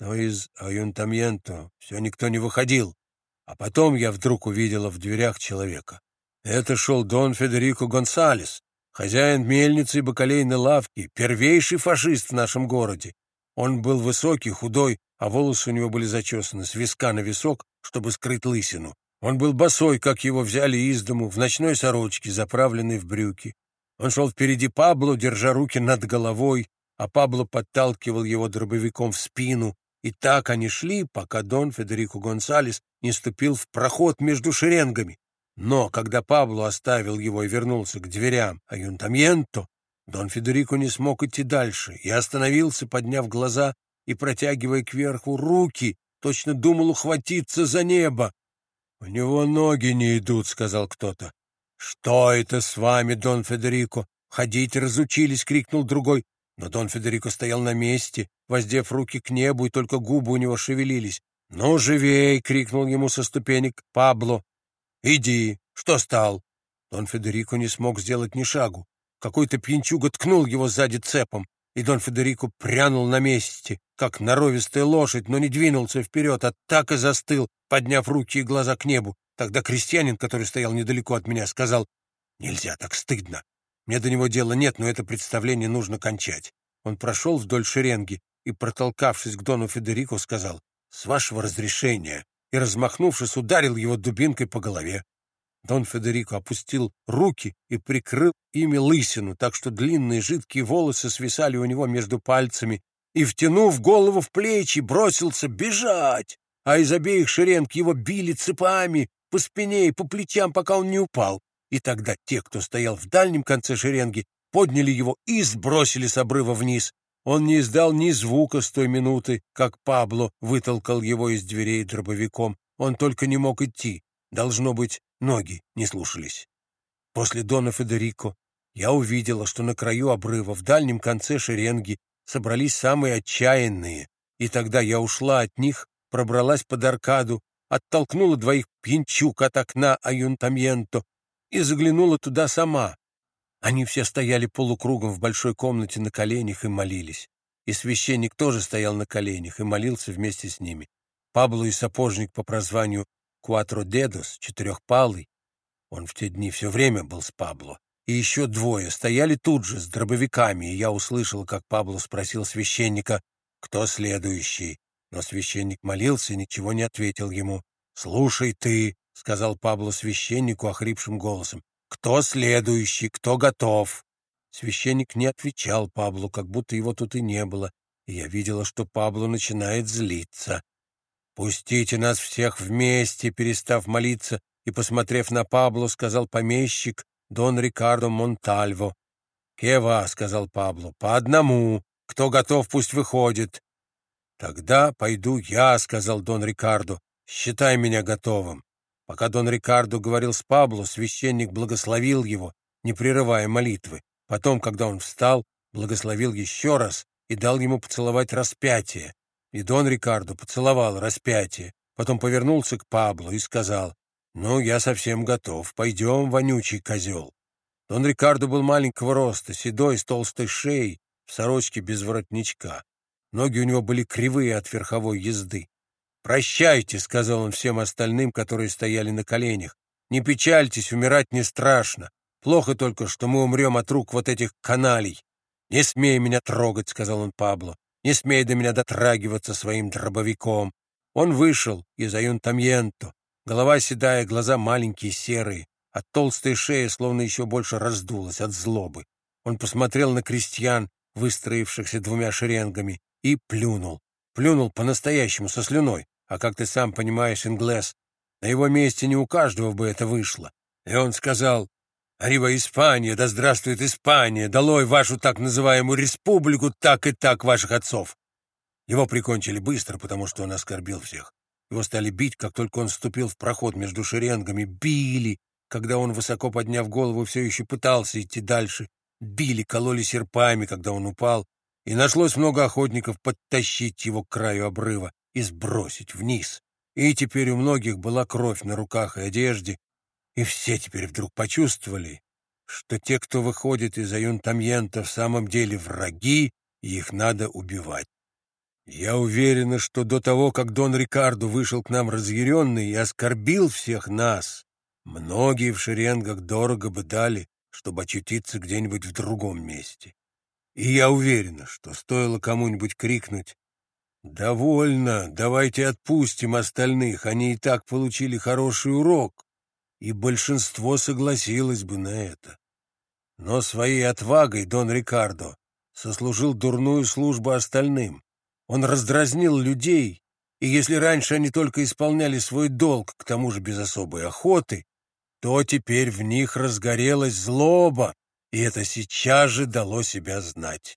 но из Аюнтамьенто все никто не выходил. А потом я вдруг увидела в дверях человека. Это шел Дон Федерико Гонсалес, хозяин мельницы и бакалейной лавки, первейший фашист в нашем городе. Он был высокий, худой, а волосы у него были зачесаны с виска на висок, чтобы скрыть лысину. Он был босой, как его взяли из дому, в ночной сорочке, заправленной в брюки. Он шел впереди Пабло, держа руки над головой, а Пабло подталкивал его дробовиком в спину. И так они шли, пока Дон Федерико Гонсалес не ступил в проход между шеренгами. Но когда Пабло оставил его и вернулся к дверям Аюнтамьенто, Дон Федерико не смог идти дальше и остановился, подняв глаза и протягивая кверху руки, точно думал ухватиться за небо. — У него ноги не идут, — сказал кто-то. — Что это с вами, Дон Федерико? Ходить разучились, — крикнул другой. Но Дон Федерико стоял на месте, воздев руки к небу, и только губы у него шевелились. «Ну, живей!» — крикнул ему со ступенек Пабло. «Иди! Что стал?» Дон Федерико не смог сделать ни шагу. Какой-то пьянчуга ткнул его сзади цепом, и Дон Федерико прянул на месте, как норовистая лошадь, но не двинулся вперед, а так и застыл, подняв руки и глаза к небу. Тогда крестьянин, который стоял недалеко от меня, сказал, «Нельзя, так стыдно. Мне до него дела нет, но это представление нужно кончать». Он прошел вдоль шеренги и, протолкавшись к Дону Федерико, сказал, «С вашего разрешения, и, размахнувшись, ударил его дубинкой по голове. Дон Федерико опустил руки и прикрыл ими лысину, так что длинные жидкие волосы свисали у него между пальцами, и, втянув голову в плечи, бросился бежать, а из обеих шеренг его били цепами по спине и по плечам, пока он не упал. И тогда те, кто стоял в дальнем конце шеренги, подняли его и сбросили с обрыва вниз. Он не издал ни звука с той минуты, как Пабло вытолкал его из дверей дробовиком. Он только не мог идти. Должно быть, ноги не слушались. После Дона Федерико я увидела, что на краю обрыва, в дальнем конце шеренги, собрались самые отчаянные, и тогда я ушла от них, пробралась под аркаду, оттолкнула двоих пьянчук от окна Аюнтамьенто и заглянула туда сама, они все стояли полукругом в большой комнате на коленях и молились. И священник тоже стоял на коленях и молился вместе с ними. Пабло и сапожник по прозванию Куатро Дедос, четырехпалый, он в те дни все время был с Пабло, и еще двое стояли тут же с дробовиками, и я услышал, как Пабло спросил священника, кто следующий. Но священник молился и ничего не ответил ему. «Слушай ты», — сказал Пабло священнику охрипшим голосом, «Кто следующий? Кто готов?» Священник не отвечал Паблу, как будто его тут и не было, и я видела, что Пабло начинает злиться. «Пустите нас всех вместе!» Перестав молиться и посмотрев на Пабло, сказал помещик Дон Рикардо Монтальво. «Кева», — сказал Пабло, — «по одному. Кто готов, пусть выходит». «Тогда пойду я», — сказал Дон Рикардо. «Считай меня готовым». Пока Дон Рикардо говорил с Пабло, священник благословил его, не прерывая молитвы. Потом, когда он встал, благословил еще раз и дал ему поцеловать распятие. И Дон Рикардо поцеловал распятие, потом повернулся к Пабло и сказал, «Ну, я совсем готов. Пойдем, вонючий козел». Дон Рикардо был маленького роста, седой, с толстой шеей, в сорочке без воротничка. Ноги у него были кривые от верховой езды. «Прощайте», — сказал он всем остальным, которые стояли на коленях. «Не печальтесь, умирать не страшно. Плохо только, что мы умрем от рук вот этих каналей. Не смей меня трогать», — сказал он Пабло. «Не смей до меня дотрагиваться своим дробовиком». Он вышел из Аюнтамьенто. Голова седая, глаза маленькие, серые. От толстой шеи словно еще больше раздулась от злобы. Он посмотрел на крестьян, выстроившихся двумя шеренгами, и плюнул. Плюнул по-настоящему со слюной, а как ты сам понимаешь, Инглес, на его месте не у каждого бы это вышло. И он сказал, «Арива Испания, да здравствует Испания, долой вашу так называемую республику, так и так ваших отцов!» Его прикончили быстро, потому что он оскорбил всех. Его стали бить, как только он вступил в проход между шеренгами, били, когда он, высоко подняв голову, все еще пытался идти дальше, били, кололи серпами, когда он упал, и нашлось много охотников подтащить его к краю обрыва и сбросить вниз. И теперь у многих была кровь на руках и одежде, и все теперь вдруг почувствовали, что те, кто выходит из Аюнтамьента, в самом деле враги, и их надо убивать. Я уверена, что до того, как Дон Рикардо вышел к нам разъяренный и оскорбил всех нас, многие в шеренгах дорого бы дали, чтобы очутиться где-нибудь в другом месте. И я уверена, что стоило кому-нибудь крикнуть «Довольно, давайте отпустим остальных, они и так получили хороший урок», и большинство согласилось бы на это. Но своей отвагой Дон Рикардо сослужил дурную службу остальным. Он раздразнил людей, и если раньше они только исполняли свой долг, к тому же без особой охоты, то теперь в них разгорелась злоба, и это сейчас же дало себя знать.